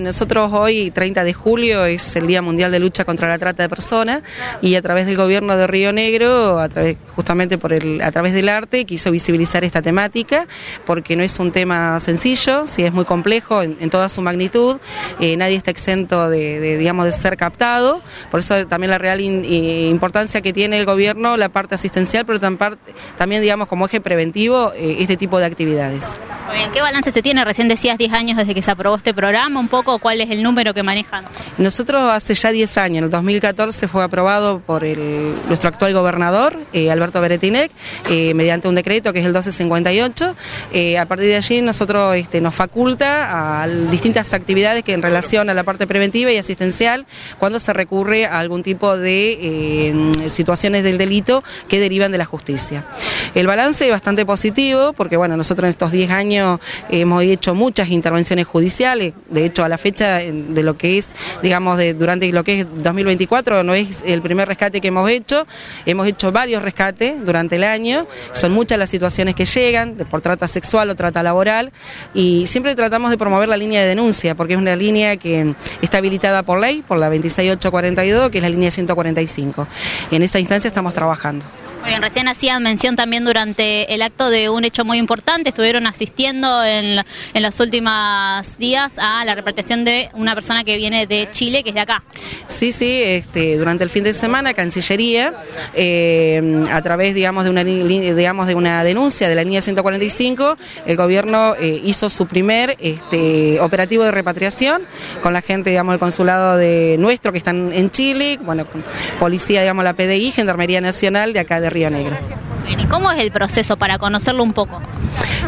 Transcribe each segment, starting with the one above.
Nosotros hoy, 30 de julio, es el Día Mundial de Lucha contra la Trata de Personas. Y a través del gobierno de Río Negro, a través, justamente por el, a través del arte, quiso visibilizar esta temática porque no es un tema sencillo, sí es muy complejo en, toda su magnitud, eh, nadie está exento de, digamos, de ser captado, por eso también la real importancia que tiene el gobierno, la parte asistencial, pero también, digamos, como eje preventivo, eh, este tipo de actividades. ¿Qué balance se tiene? Recién decías 10 años desde que se aprobó este programa, un poco cuál es el número que manejan? Nosotros hace ya 10 años, en el 2014 fue aprobado por nuestro actual gobernador, eh, Alberto Beretinec, eh, mediante un decreto que es el 1258. Eh, a partir de allí nosotros este, nos faculta a distintas actividades que en relación a la parte preventiva y asistencial cuando se recurre a algún tipo de situaciones del delito que derivan de la justicia. El balance es bastante positivo porque bueno, nosotros en estos 10 años hemos hecho muchas intervenciones judiciales, de hecho a la fecha de lo que es, digamos, de, durante lo que es 2024, no es el primer rescate que hemos hecho, hemos hecho varios rescates durante el año, son muchas las situaciones que llegan, por trata sexual o trata laboral, y siempre tratamos de promover la línea de denuncia, porque es una línea que está habilitada por ley, por la 26842, que es la línea 145. Y en esa instancia estamos trabajando. Bien, recién hacían mención también durante el acto de un hecho muy importante, estuvieron asistiendo en, en los últimos días a la repatriación de una persona que viene de Chile, que es de acá. Sí, sí, este, durante el fin de semana, Cancillería, eh, a través, digamos, de una, digamos, de una denuncia de la línea 145, el gobierno eh, hizo su primer este, operativo de repatriación con la gente, digamos, del consulado de nuestro que están en Chile, bueno, policía, digamos, la PDI, Gendarmería Nacional de acá de Río Negro. ¿Y cómo es el proceso para conocerlo un poco?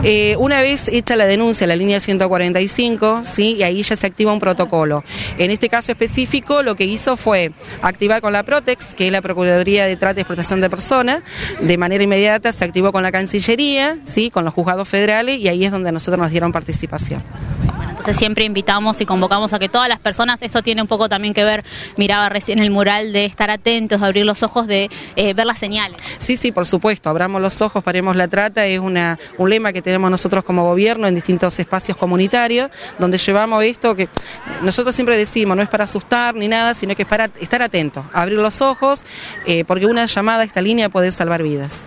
Eh, una vez hecha la denuncia, la línea 145, ¿sí? y ahí ya se activa un protocolo. En este caso específico, lo que hizo fue activar con la Protex, que es la Procuraduría de Trata y Explotación de Personas, de manera inmediata se activó con la Cancillería, ¿sí? con los juzgados federales, y ahí es donde nosotros nos dieron participación. Siempre invitamos y convocamos a que todas las personas, eso tiene un poco también que ver, miraba recién el mural, de estar atentos, de abrir los ojos, de eh, ver las señales. Sí, sí, por supuesto, abramos los ojos, paremos la trata, es una, un lema que tenemos nosotros como gobierno en distintos espacios comunitarios, donde llevamos esto que nosotros siempre decimos, no es para asustar ni nada, sino que es para estar atentos, abrir los ojos, eh, porque una llamada a esta línea puede salvar vidas.